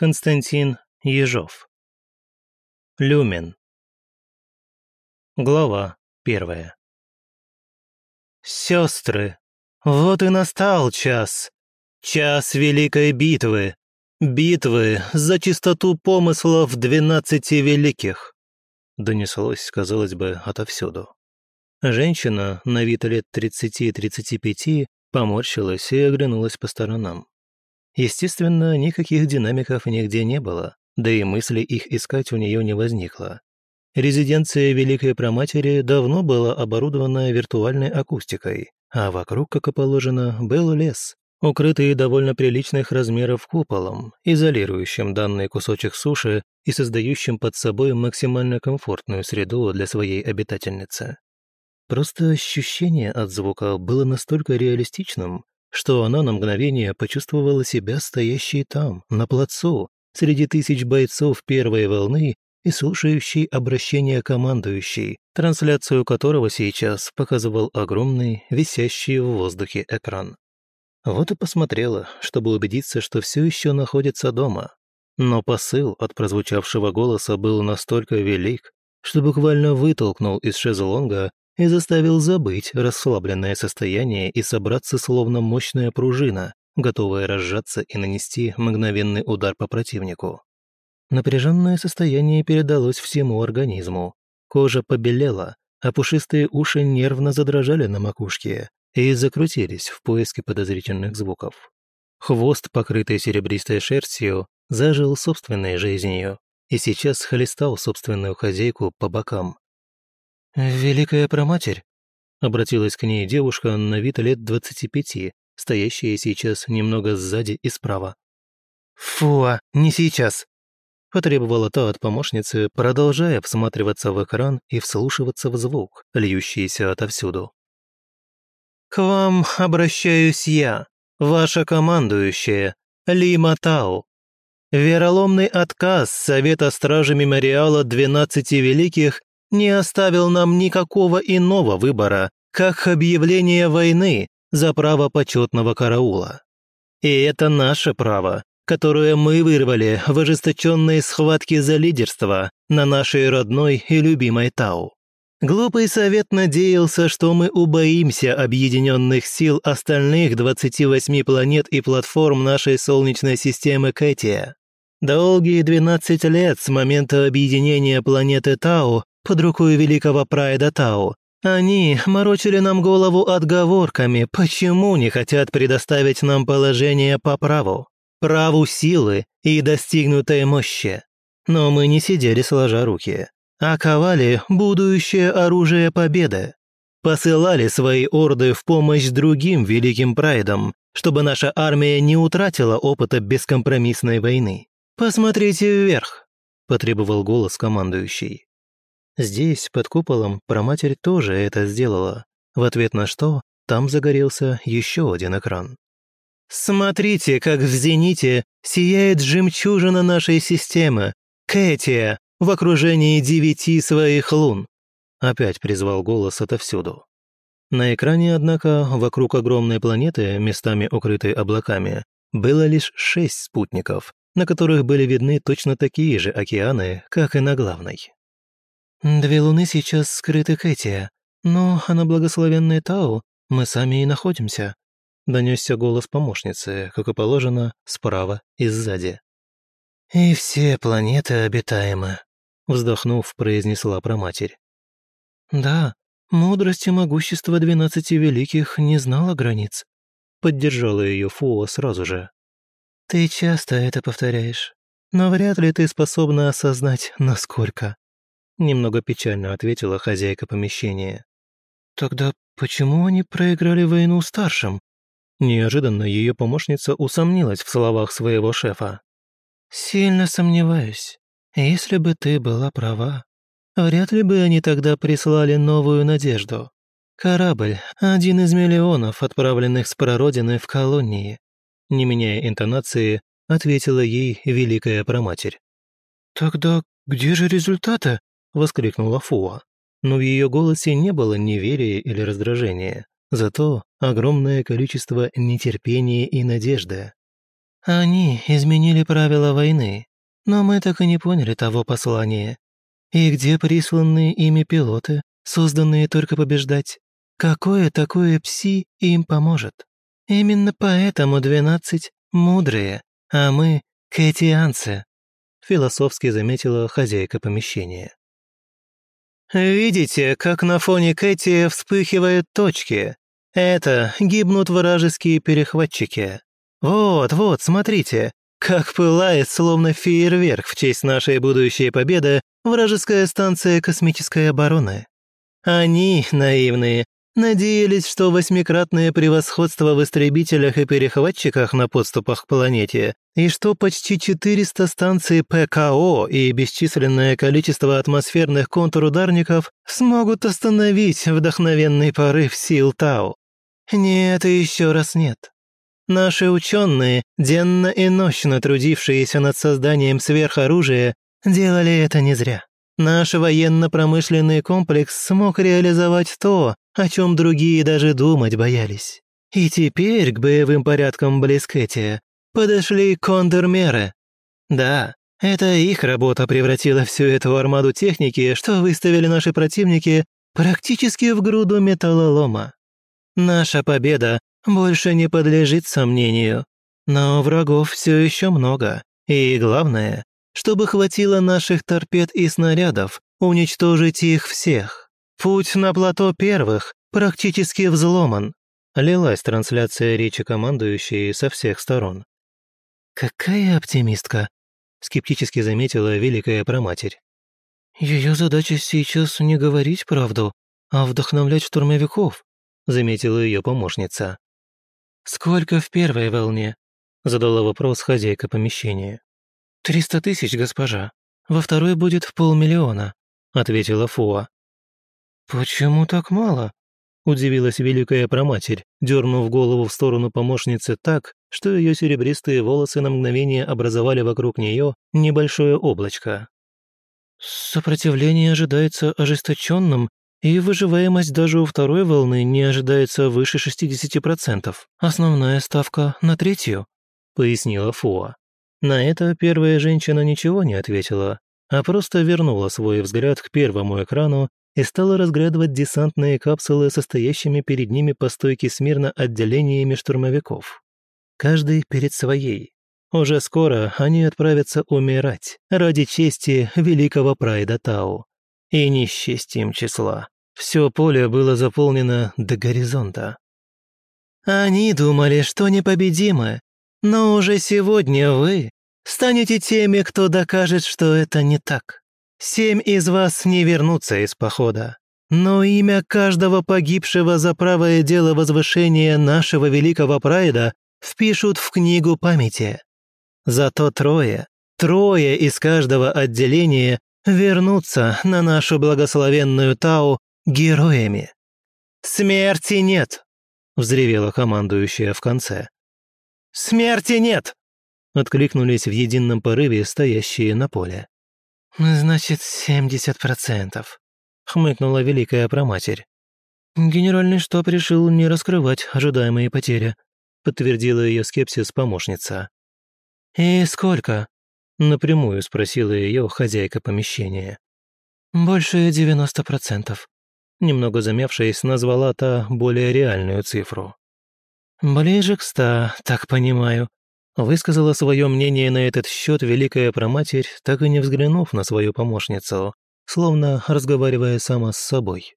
Константин Ежов. Люмен. Глава первая. Сестры, вот и настал час. Час великой битвы. Битвы за чистоту помыслов двенадцати великих. Донеслось, казалось бы, отовсюду. Женщина, на вид лет 30-35, поморщилась и оглянулась по сторонам. Естественно, никаких динамиков нигде не было, да и мысли их искать у нее не возникло. Резиденция Великой Проматери давно была оборудована виртуальной акустикой, а вокруг, как и положено, был лес, укрытый довольно приличных размеров куполом, изолирующим данный кусочек суши и создающим под собой максимально комфортную среду для своей обитательницы. Просто ощущение от звука было настолько реалистичным, что она на мгновение почувствовала себя стоящей там, на плацу, среди тысяч бойцов первой волны и слушающей обращение командующей, трансляцию которого сейчас показывал огромный, висящий в воздухе экран. Вот и посмотрела, чтобы убедиться, что все еще находится дома. Но посыл от прозвучавшего голоса был настолько велик, что буквально вытолкнул из шезлонга и заставил забыть расслабленное состояние и собраться словно мощная пружина, готовая разжаться и нанести мгновенный удар по противнику. Напряженное состояние передалось всему организму. Кожа побелела, а пушистые уши нервно задрожали на макушке и закрутились в поиске подозрительных звуков. Хвост, покрытый серебристой шерстью, зажил собственной жизнью и сейчас хлестал собственную хозяйку по бокам, «Великая проматерь», — обратилась к ней девушка на вид лет двадцати пяти, стоящая сейчас немного сзади и справа. «Фу, а, не сейчас», — потребовала та от помощницы, продолжая всматриваться в экран и вслушиваться в звук, льющийся отовсюду. «К вам обращаюсь я, ваша командующая, Лима Тау. Вероломный отказ Совета Стражи Мемориала Двенадцати Великих не оставил нам никакого иного выбора, как объявление войны за право почетного караула. И это наше право, которое мы вырвали в ожесточенной схватке за лидерство на нашей родной и любимой Тау. Глупый совет надеялся, что мы убоимся объединенных сил остальных 28 планет и платформ нашей Солнечной системы Кэтия. Долгие 12 лет с момента объединения планеты Тау под рукой великого Прайда Тау. Они морочили нам голову отговорками, почему не хотят предоставить нам положение по праву, праву силы и достигнутой мощи. Но мы не сидели сложа руки, а ковали будущее оружие победы. Посылали свои орды в помощь другим великим прайдам, чтобы наша армия не утратила опыта бескомпромиссной войны. «Посмотрите вверх», – потребовал голос командующий. Здесь, под куполом, проматерь тоже это сделала, в ответ на что там загорелся еще один экран. «Смотрите, как в зените сияет жемчужина нашей системы, Кэтия, в окружении девяти своих лун!» Опять призвал голос отовсюду. На экране, однако, вокруг огромной планеты, местами укрытой облаками, было лишь шесть спутников, на которых были видны точно такие же океаны, как и на главной. «Две луны сейчас скрыты Кэти, но она благословенная Тау, мы сами и находимся», донесся голос помощницы, как и положено, справа и сзади. «И все планеты обитаемы», вздохнув, произнесла проматерь. «Да, мудрость и могущество двенадцати великих не знала границ», поддержала ее Фуа сразу же. «Ты часто это повторяешь, но вряд ли ты способна осознать, насколько», Немного печально ответила хозяйка помещения. «Тогда почему они проиграли войну старшим?» Неожиданно ее помощница усомнилась в словах своего шефа. «Сильно сомневаюсь. Если бы ты была права, вряд ли бы они тогда прислали новую надежду. Корабль — один из миллионов, отправленных с прародины в колонии». Не меняя интонации, ответила ей великая проматерь. «Тогда где же результаты?» – воскликнула Фуа. Но в ее голосе не было неверия или раздражения, зато огромное количество нетерпения и надежды. Они изменили правила войны, но мы так и не поняли того послания. И где присланные ими пилоты, созданные только побеждать? Какое такое пси им поможет? Именно поэтому двенадцать мудрые, а мы кэтианцы», философски заметила хозяйка помещения. «Видите, как на фоне Кэти вспыхивают точки? Это гибнут вражеские перехватчики. Вот, вот, смотрите, как пылает, словно фейерверк в честь нашей будущей победы, вражеская станция космической обороны. Они, наивные, надеялись, что восьмикратное превосходство в истребителях и перехватчиках на подступах к планете и что почти 400 станций ПКО и бесчисленное количество атмосферных контрударников смогут остановить вдохновенный порыв сил Тау. Нет и еще раз нет. Наши ученые, денно и нощно трудившиеся над созданием сверхоружия, делали это не зря. Наш военно-промышленный комплекс смог реализовать то, о чем другие даже думать боялись. И теперь к боевым порядкам Блискетия подошли контрмеры. Да, это их работа превратила всю эту армаду техники, что выставили наши противники, практически в груду металлолома. Наша победа больше не подлежит сомнению. Но врагов все еще много. И главное, чтобы хватило наших торпед и снарядов уничтожить их всех. Путь на плато первых практически взломан. Лилась трансляция речи командующей со всех сторон. «Какая оптимистка!» — скептически заметила великая проматерь. «Ее задача сейчас не говорить правду, а вдохновлять штурмовиков», — заметила ее помощница. «Сколько в первой волне?» — задала вопрос хозяйка помещения. «Триста тысяч, госпожа. Во второй будет полмиллиона», — ответила Фуа. «Почему так мало?» — удивилась великая проматерь, дернув голову в сторону помощницы так, что ее серебристые волосы на мгновение образовали вокруг нее небольшое облачко. «Сопротивление ожидается ожесточенным и выживаемость даже у второй волны не ожидается выше 60%. Основная ставка на третью», — пояснила Фуа. На это первая женщина ничего не ответила, а просто вернула свой взгляд к первому экрану и стала разглядывать десантные капсулы, состоящими перед ними по стойке смирно отделениями штурмовиков. Каждый перед своей. Уже скоро они отправятся умирать ради чести великого прайда Тау и не счесть им числа. Все поле было заполнено до горизонта. Они думали, что непобедимы, но уже сегодня вы станете теми, кто докажет, что это не так. Семь из вас не вернутся из похода. Но имя каждого погибшего за правое дело возвышения нашего великого прайда впишут в книгу памяти. Зато трое, трое из каждого отделения вернутся на нашу благословенную Тау героями. «Смерти нет!» — взревела командующая в конце. «Смерти нет!» — откликнулись в едином порыве стоящие на поле. «Значит, семьдесят процентов», — хмыкнула великая проматерь. «Генеральный штаб решил не раскрывать ожидаемые потери», — подтвердила ее скепсис помощница. «И сколько?» Напрямую спросила ее хозяйка помещения. «Больше девяносто процентов», немного замявшись, назвала та более реальную цифру. «Ближе к ста, так понимаю», высказала свое мнение на этот счет великая проматерь, так и не взглянув на свою помощницу, словно разговаривая сама с собой.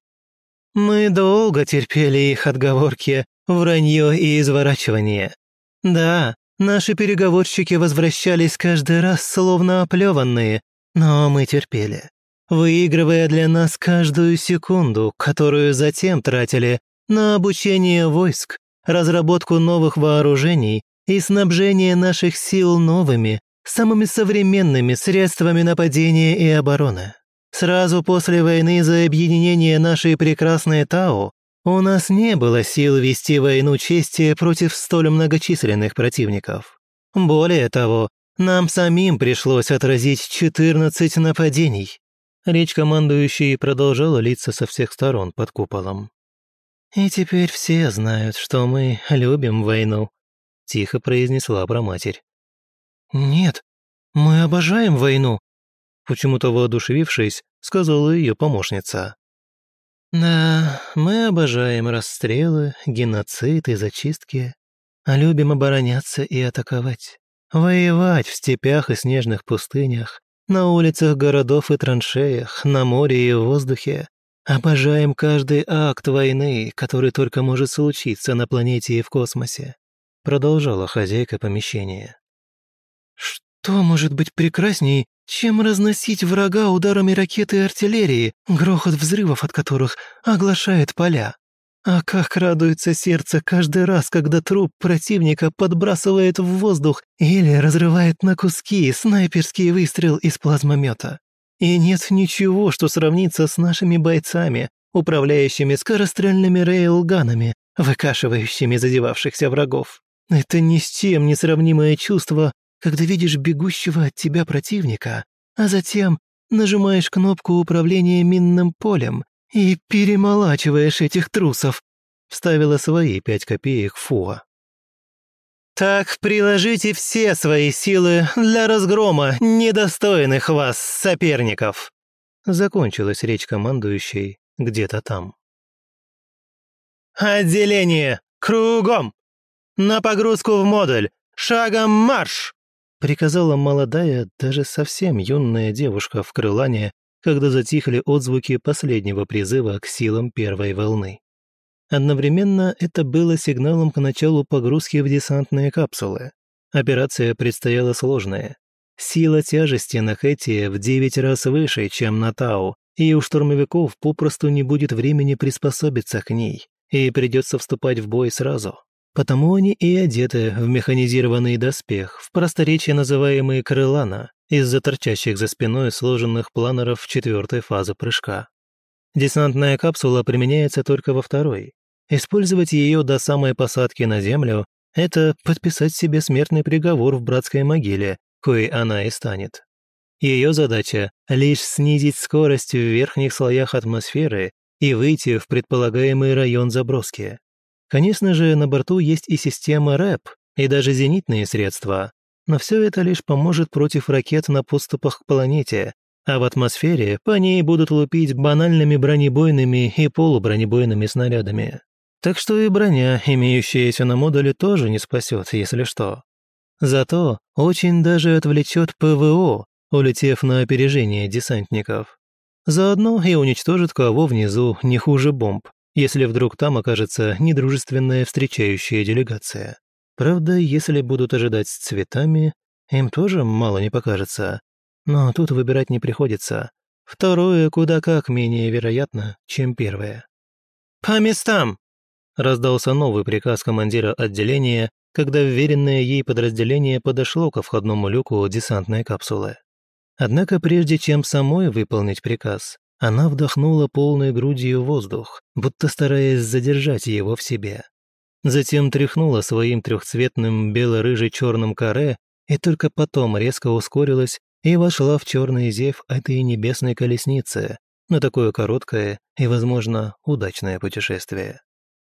«Мы долго терпели их отговорки, вранье и изворачивание. Да, Наши переговорщики возвращались каждый раз словно оплеванные, но мы терпели, выигрывая для нас каждую секунду, которую затем тратили на обучение войск, разработку новых вооружений и снабжение наших сил новыми, самыми современными средствами нападения и обороны. Сразу после войны за объединение нашей прекрасной Тау у нас не было сил вести войну чести против столь многочисленных противников. Более того, нам самим пришлось отразить 14 нападений. Речь командующей продолжала литься со всех сторон под куполом. «И теперь все знают, что мы любим войну», — тихо произнесла проматерь. «Нет, мы обожаем войну», — почему-то воодушевившись, сказала ее помощница. «Да, мы обожаем расстрелы, геноцид и зачистки, а любим обороняться и атаковать, воевать в степях и снежных пустынях, на улицах городов и траншеях, на море и в воздухе. Обожаем каждый акт войны, который только может случиться на планете и в космосе», продолжала хозяйка помещения. «Что может быть прекрасней, чем разносить врага ударами ракеты и артиллерии, грохот взрывов от которых оглашает поля. А как радуется сердце каждый раз, когда труп противника подбрасывает в воздух или разрывает на куски снайперский выстрел из плазмомета. И нет ничего, что сравнится с нашими бойцами, управляющими скорострельными рейлганами, выкашивающими задевавшихся врагов. Это ни с чем не сравнимое чувство когда видишь бегущего от тебя противника, а затем нажимаешь кнопку управления минным полем и перемолачиваешь этих трусов», — вставила свои пять копеек Фуа. «Так приложите все свои силы для разгрома недостойных вас соперников», — закончилась речь командующей где-то там. «Отделение! Кругом! На погрузку в модуль! Шагом марш!» приказала молодая, даже совсем юная девушка в крылане, когда затихли отзвуки последнего призыва к силам первой волны. Одновременно это было сигналом к началу погрузки в десантные капсулы. Операция предстояла сложная. Сила тяжести на Хэти в девять раз выше, чем на Тау, и у штурмовиков попросту не будет времени приспособиться к ней, и придется вступать в бой сразу. Потому они и одеты в механизированный доспех, в просторечии называемые крылана, из-за торчащих за спиной сложенных планеров четвертой фазы прыжка. Десантная капсула применяется только во второй. Использовать ее до самой посадки на Землю – это подписать себе смертный приговор в братской могиле, коей она и станет. Ее задача – лишь снизить скорость в верхних слоях атмосферы и выйти в предполагаемый район заброски. Конечно же, на борту есть и система РЭП, и даже зенитные средства, но все это лишь поможет против ракет на подступах к планете, а в атмосфере по ней будут лупить банальными бронебойными и полубронебойными снарядами. Так что и броня, имеющаяся на модуле, тоже не спасет, если что. Зато очень даже отвлечет ПВО, улетев на опережение десантников. Заодно и уничтожит кого внизу не хуже бомб, если вдруг там окажется недружественная встречающая делегация. Правда, если будут ожидать с цветами, им тоже мало не покажется. Но тут выбирать не приходится. Второе куда как менее вероятно, чем первое. «По местам!» – раздался новый приказ командира отделения, когда вверенное ей подразделение подошло ко входному люку десантной капсулы. Однако прежде чем самой выполнить приказ, она вдохнула полной грудью воздух, будто стараясь задержать его в себе. Затем тряхнула своим трехцветным бело-рыже-черным каре и только потом резко ускорилась и вошла в черный зев этой небесной колесницы на такое короткое и, возможно, удачное путешествие.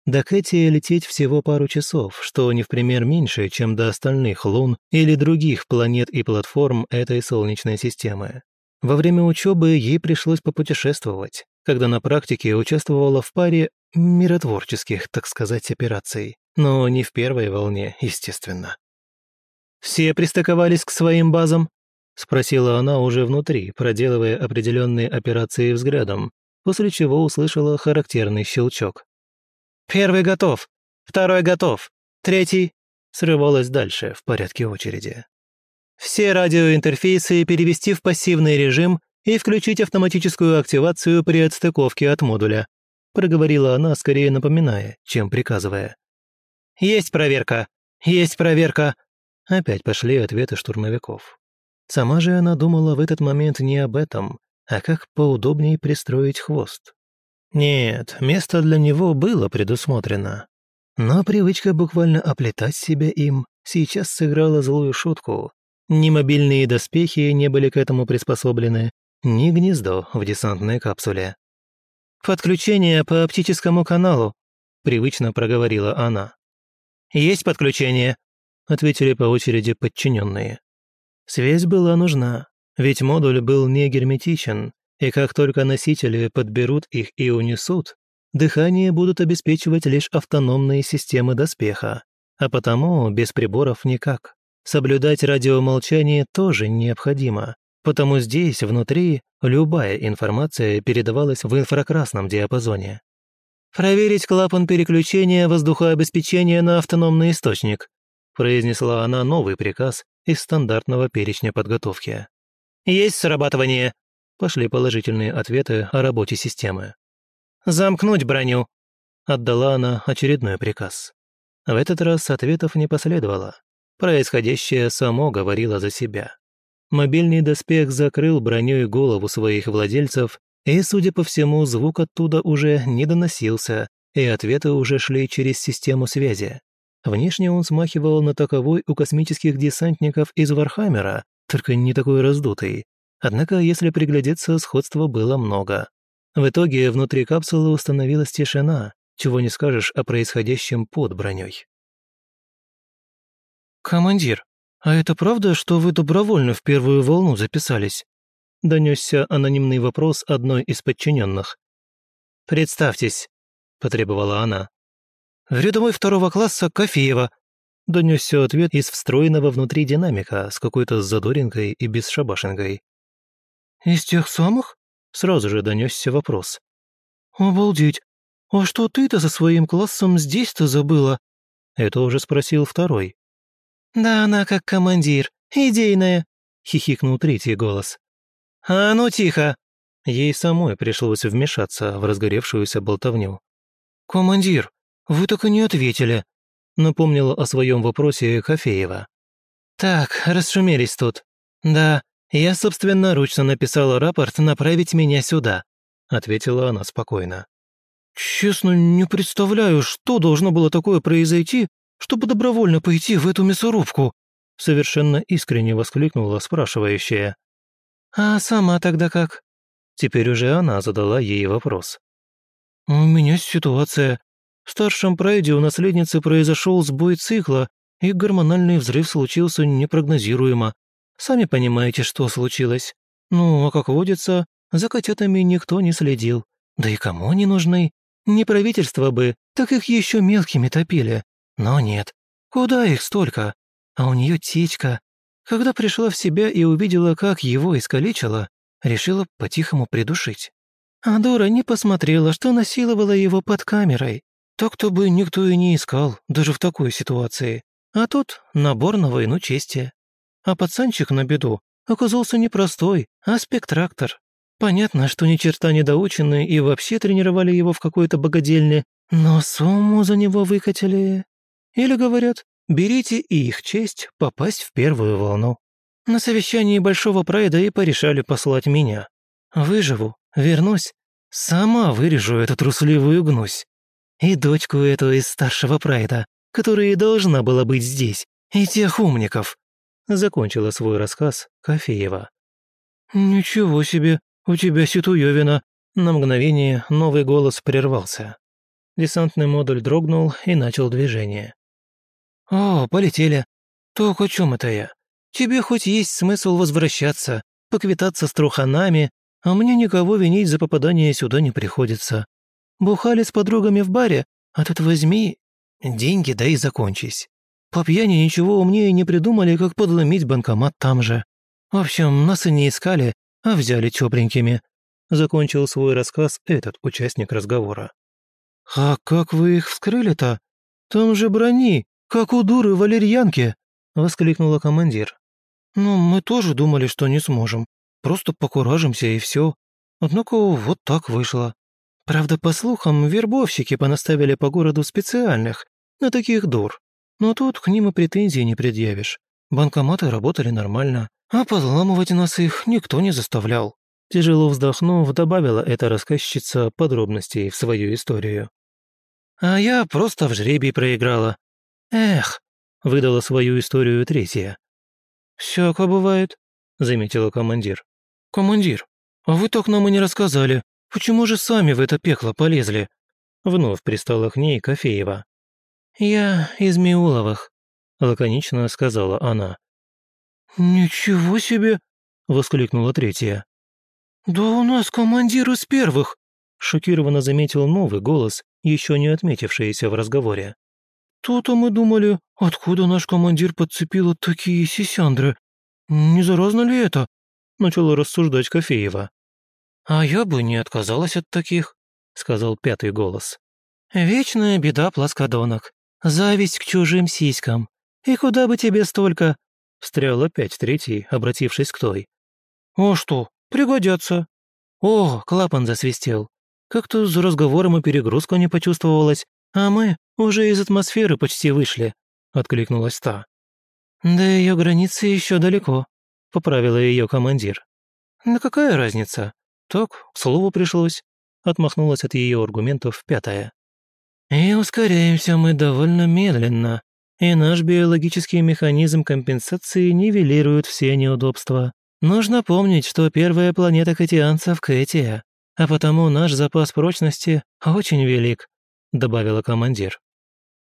До Кэти лететь всего пару часов, что не в пример меньше, чем до остальных лун или других планет и платформ этой Солнечной системы. Во время учебы ей пришлось попутешествовать, когда на практике участвовала в паре миротворческих, так сказать, операций, но не в первой волне, естественно. «Все пристыковались к своим базам?» — спросила она уже внутри, проделывая определенные операции взглядом, после чего услышала характерный щелчок. «Первый готов! Второй готов! Третий...» срывалась дальше в порядке очереди. Все радиоинтерфейсы перевести в пассивный режим и включить автоматическую активацию при отстыковке от модуля», проговорила она, скорее напоминая, чем приказывая. «Есть проверка! Есть проверка!» Опять пошли ответы штурмовиков. Сама же она думала в этот момент не об этом, а как поудобнее пристроить хвост. Нет, место для него было предусмотрено. Но привычка буквально оплетать себя им сейчас сыграла злую шутку, ни мобильные доспехи не были к этому приспособлены, ни гнездо в десантной капсуле. «Подключение по оптическому каналу», — привычно проговорила она. «Есть подключение», — ответили по очереди подчиненные. Связь была нужна, ведь модуль был не герметичен, и как только носители подберут их и унесут, дыхание будут обеспечивать лишь автономные системы доспеха, а потому без приборов никак. Соблюдать радиомолчание тоже необходимо, потому здесь, внутри, любая информация передавалась в инфракрасном диапазоне. «Проверить клапан переключения воздухообеспечения на автономный источник», произнесла она новый приказ из стандартного перечня подготовки. «Есть срабатывание», пошли положительные ответы о работе системы. «Замкнуть броню», отдала она очередной приказ. В этот раз ответов не последовало. Происходящее само говорило за себя. Мобильный доспех закрыл броней голову своих владельцев, и, судя по всему, звук оттуда уже не доносился, и ответы уже шли через систему связи. Внешне он смахивал на таковой у космических десантников из Вархаммера, только не такой раздутый. Однако, если приглядеться, сходства было много. В итоге внутри капсулы установилась тишина, чего не скажешь о происходящем под броней. «Командир, а это правда, что вы добровольно в первую волну записались?» Донесся анонимный вопрос одной из подчиненных. «Представьтесь», — потребовала она. «Рядовой второго класса Кофеева», — донесся ответ из встроенного внутри динамика с какой-то задоринкой и бесшабашенкой. «Из тех самых?» — сразу же донесся вопрос. «Обалдеть! А что ты-то со своим классом здесь-то забыла?» Это уже спросил второй. «Да она как командир, идейная», — хихикнул третий голос. «А ну тихо!» Ей самой пришлось вмешаться в разгоревшуюся болтовню. «Командир, вы так и не ответили», — напомнила о своем вопросе Кофеева. «Так, расшумелись тут. Да, я собственноручно написала рапорт направить меня сюда», — ответила она спокойно. «Честно, не представляю, что должно было такое произойти, чтобы добровольно пойти в эту мясорубку?» Совершенно искренне воскликнула спрашивающая. «А сама тогда как?» Теперь уже она задала ей вопрос. «У меня ситуация. В старшем прайде у наследницы произошел сбой цикла, и гормональный взрыв случился непрогнозируемо. Сами понимаете, что случилось. Ну, а как водится, за котятами никто не следил. Да и кому они нужны? Не правительство бы, так их еще мелкими топили. Но нет, куда их столько? А у нее течка. Когда пришла в себя и увидела, как его искалечило, решила по-тихому придушить. А Дора не посмотрела, что насиловала его под камерой. Так-то бы никто и не искал, даже в такой ситуации. А тут набор на войну чести. А пацанчик на беду оказался не простой, а спектрактор. Понятно, что ни черта недоученные и вообще тренировали его в какой-то богадельне, но сумму за него выкатили. Или говорят, берите и их честь попасть в первую волну. На совещании Большого Прайда и порешали послать меня. Выживу, вернусь, сама вырежу эту трусливую гнусь. И дочку эту из старшего Прайда, которая и должна была быть здесь, и тех умников. Закончила свой рассказ Кофеева. «Ничего себе, у тебя ситуевина!» На мгновение новый голос прервался. Десантный модуль дрогнул и начал движение. «О, полетели. Только о чем это я? Тебе хоть есть смысл возвращаться, поквитаться с труханами, а мне никого винить за попадание сюда не приходится. Бухали с подругами в баре, а тут возьми деньги, да и закончись. По пьяни ничего умнее не придумали, как подломить банкомат там же. В общем, нас и не искали, а взяли тёпленькими». Закончил свой рассказ этот участник разговора. «А как вы их вскрыли-то? Там же брони, как у дуры валерьянки!» — воскликнула командир. «Ну, мы тоже думали, что не сможем. Просто покуражимся и все. Однако вот так вышло. Правда, по слухам, вербовщики понаставили по городу специальных, на таких дур. Но тут к ним и претензий не предъявишь. Банкоматы работали нормально, а подламывать нас их никто не заставлял». Тяжело вздохнув, добавила эта рассказчица подробностей в свою историю. «А я просто в жребий проиграла. «Эх», — выдала свою историю третья. «Всяко бывает», — заметила командир. «Командир, а вы так нам и не рассказали. Почему же сами в это пекло полезли?» Вновь пристала к ней Кофеева. «Я из Миуловых», — лаконично сказала она. «Ничего себе!» — воскликнула третья. «Да у нас командир из первых!» — шокированно заметил новый голос, еще не отметившийся в разговоре. «То-то мы думали, откуда наш командир подцепил такие сисяндры. Не заразно ли это?» — начала рассуждать Кофеева. «А я бы не отказалась от таких», — сказал пятый голос. «Вечная беда плоскодонок. Зависть к чужим сиськам. И куда бы тебе столько?» — встрял опять третий, обратившись к той. «А что, пригодятся». «О, клапан засвистел. Как-то за разговором и перегрузка не почувствовалась, а мы уже из атмосферы почти вышли», — откликнулась та. «До ее границы еще далеко», — поправила ее командир. «Да какая разница? Так, к слову пришлось», — отмахнулась от ее аргументов пятая. «И ускоряемся мы довольно медленно, и наш биологический механизм компенсации нивелирует все неудобства. Нужно помнить, что первая планета катианцев — Кэтия, а потому наш запас прочности очень велик», — добавила командир.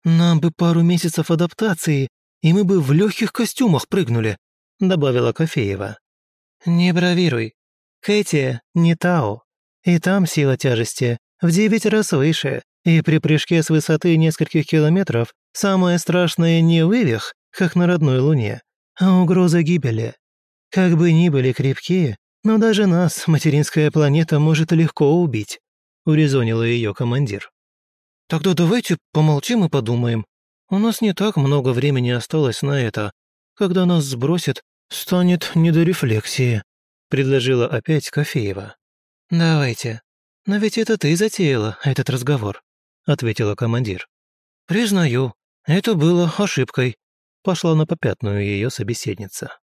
«Нам бы пару месяцев адаптации, и мы бы в легких костюмах прыгнули», — добавила Кофеева. «Не бравируй. Кэтия не Тао, и там сила тяжести в девять раз выше, и при прыжке с высоты нескольких километров самое страшное не вывих, как на родной Луне, а угроза гибели. Как бы ни были крепкие, но даже нас материнская планета может легко убить», — урезонила ее командир. «Тогда давайте помолчим и подумаем. У нас не так много времени осталось на это. Когда нас сбросит, станет не до рефлексии», — предложила опять Кофеева. «Давайте. Но ведь это ты затеяла этот разговор ответила командир. «Признаю, это было ошибкой», — пошла на попятную ее собеседница.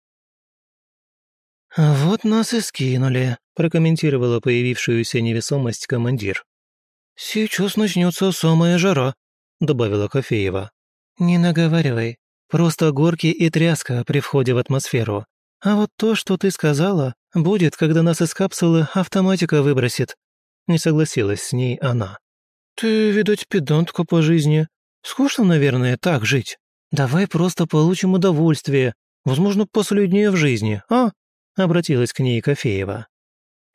«Вот нас и скинули», — прокомментировала появившуюся невесомость командир. «Сейчас начнется самая жара», — добавила Кофеева. «Не наговаривай. Просто горки и тряска при входе в атмосферу. А вот то, что ты сказала, будет, когда нас из капсулы автоматика выбросит», — не согласилась с ней она. «Ты, видать, педантка по жизни. Скучно, наверное, так жить. Давай просто получим удовольствие, возможно, последнее в жизни, а?» Обратилась к ней Кофеева.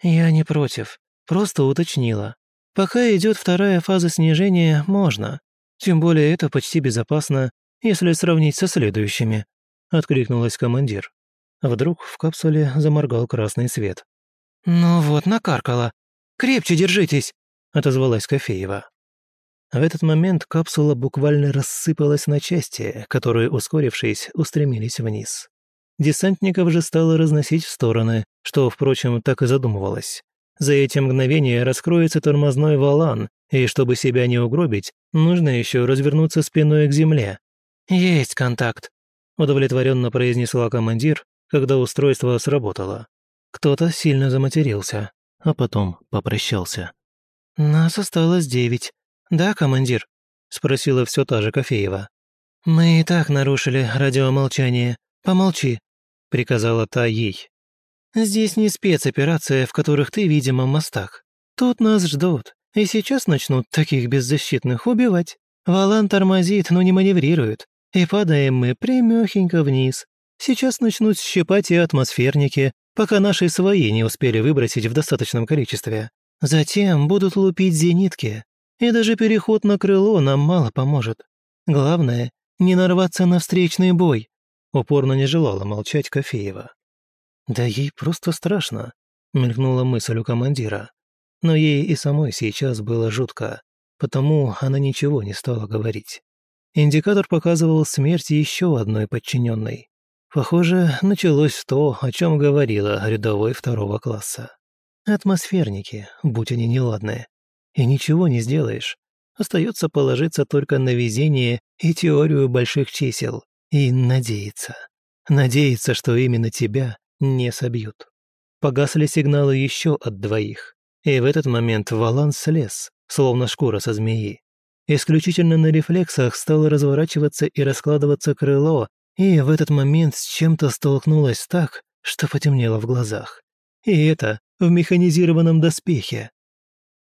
«Я не против, просто уточнила. Пока идет вторая фаза снижения, можно. Тем более это почти безопасно, если сравнить со следующими», — откликнулась командир. Вдруг в капсуле заморгал красный свет. «Ну вот, накаркала. Крепче держитесь!» — отозвалась Кофеева. В этот момент капсула буквально рассыпалась на части, которые, ускорившись, устремились вниз. Десантников же стало разносить в стороны, что, впрочем, так и задумывалось. За эти мгновения раскроется тормозной валан, и чтобы себя не угробить, нужно еще развернуться спиной к земле. «Есть контакт», — удовлетворенно произнесла командир, когда устройство сработало. Кто-то сильно заматерился, а потом попрощался. «Нас осталось девять. «Да, командир?» – спросила все та же Кофеева. «Мы и так нарушили радиомолчание. Помолчи», – приказала та ей. «Здесь не спецоперация, в которых ты, видимо, мостах. Тут нас ждут, и сейчас начнут таких беззащитных убивать. Валан тормозит, но не маневрирует, и падаем мы прямёхенько вниз. Сейчас начнут щипать и атмосферники, пока наши свои не успели выбросить в достаточном количестве. Затем будут лупить зенитки, и даже переход на крыло нам мало поможет. Главное, не нарваться на встречный бой», — упорно не желала молчать Кофеева. «Да ей просто страшно», — мелькнула мысль у командира. Но ей и самой сейчас было жутко, потому она ничего не стала говорить. Индикатор показывал смерть еще одной подчиненной. Похоже, началось то, о чем говорила рядовой второго класса. Атмосферники, будь они неладные, и ничего не сделаешь. Остается положиться только на везение и теорию больших чисел. И надеяться. Надеяться, что именно тебя не собьют. Погасли сигналы еще от двоих. И в этот момент валан слез, словно шкура со змеи. Исключительно на рефлексах стало разворачиваться и раскладываться крыло, и в этот момент с чем-то столкнулось так, что потемнело в глазах. И это в механизированном доспехе.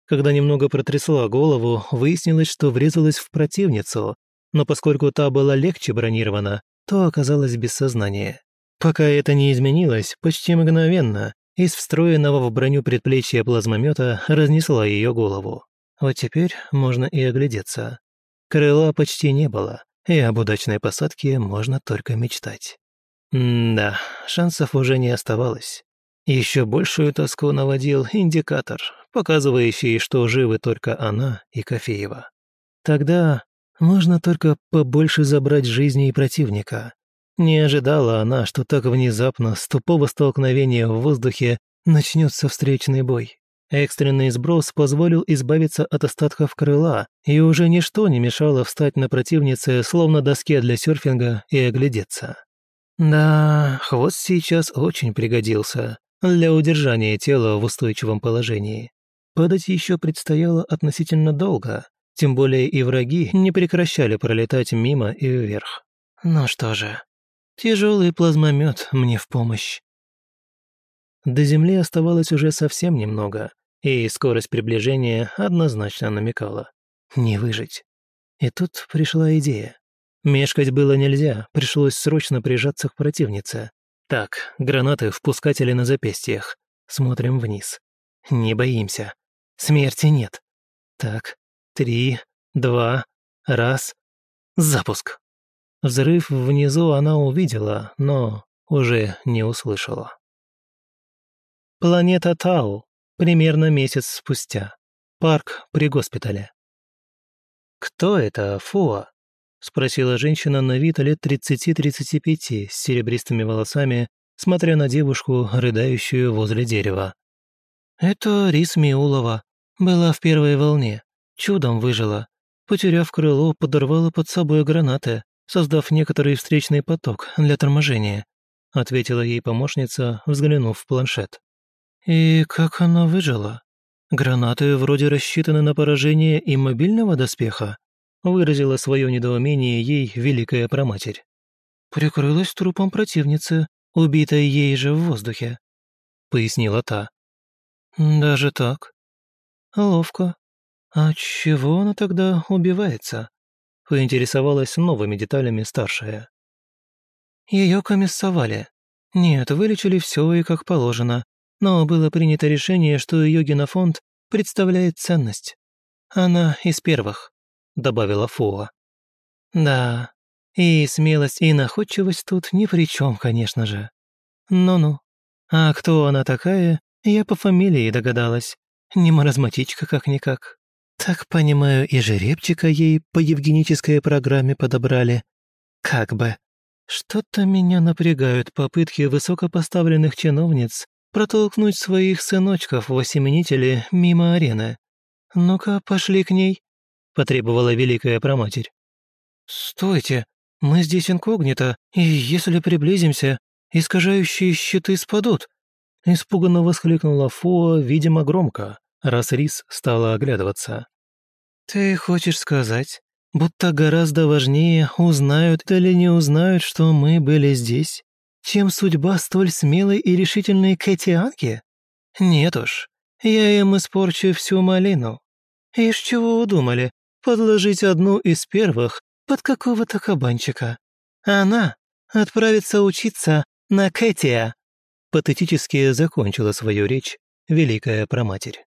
Когда немного протрясла голову, выяснилось, что врезалась в противницу, но поскольку та была легче бронирована, то оказалась без сознания. Пока это не изменилось почти мгновенно, из встроенного в броню предплечья плазмомета разнесла ее голову. Вот теперь можно и оглядеться. Крыла почти не было, и об удачной посадке можно только мечтать. Да, шансов уже не оставалось. Еще большую тоску наводил индикатор, показывающий, что живы только она и Кофеева. Тогда можно только побольше забрать жизни противника. Не ожидала она, что так внезапно, с тупого столкновения в воздухе, начнется встречный бой. Экстренный сброс позволил избавиться от остатков крыла, и уже ничто не мешало встать на противнице, словно доске для серфинга, и оглядеться. Да, хвост сейчас очень пригодился для удержания тела в устойчивом положении. Падать еще предстояло относительно долго, тем более и враги не прекращали пролетать мимо и вверх. Ну что же, тяжелый плазмомет мне в помощь. До земли оставалось уже совсем немного, и скорость приближения однозначно намекала. Не выжить. И тут пришла идея. Мешкать было нельзя, пришлось срочно прижаться к противнице. Так, гранаты впускатели на запястьях. Смотрим вниз. Не боимся. Смерти нет. Так, три, два, раз. Запуск. Взрыв внизу она увидела, но уже не услышала. Планета Тау. Примерно месяц спустя. Парк при госпитале. «Кто это, Фуа?» — спросила женщина на вид лет 30-35 с серебристыми волосами, смотря на девушку, рыдающую возле дерева. «Это Рис Миулова. Была в первой волне. Чудом выжила. Потеряв крыло, подорвала под собой гранаты, создав некоторый встречный поток для торможения», — ответила ей помощница, взглянув в планшет. «И как она выжила? Гранаты вроде рассчитаны на поражение и мобильного доспеха?» выразила свое недоумение ей великая проматерь. «Прикрылась трупом противницы, убитой ей же в воздухе», — пояснила та. «Даже так? Ловко. А чего она тогда убивается?» — поинтересовалась новыми деталями старшая. Ее комиссовали. Нет, вылечили все и как положено, но было принято решение, что ее генофонд представляет ценность. Она из первых. — добавила Фуа. «Да, и смелость, и находчивость тут ни при чем, конечно же. Ну-ну. А кто она такая, я по фамилии догадалась. Не маразматичка как-никак. Так понимаю, и жеребчика ей по евгенической программе подобрали. Как бы. Что-то меня напрягают попытки высокопоставленных чиновниц протолкнуть своих сыночков-восеменители мимо арены. Ну-ка, пошли к ней. — потребовала Великая Проматерь. «Стойте, мы здесь инкогнито, и если приблизимся, искажающие щиты спадут!» Испуганно воскликнула Фуа, видимо, громко, раз Рис стала оглядываться. «Ты хочешь сказать, будто гораздо важнее, узнают или не узнают, что мы были здесь, чем судьба столь смелой и решительной Кэтианки? Нет уж, я им испорчу всю малину. Ишь, чего удумали, подложить одну из первых под какого-то кабанчика. Она отправится учиться на Кэтия. Патетически закончила свою речь великая проматерь.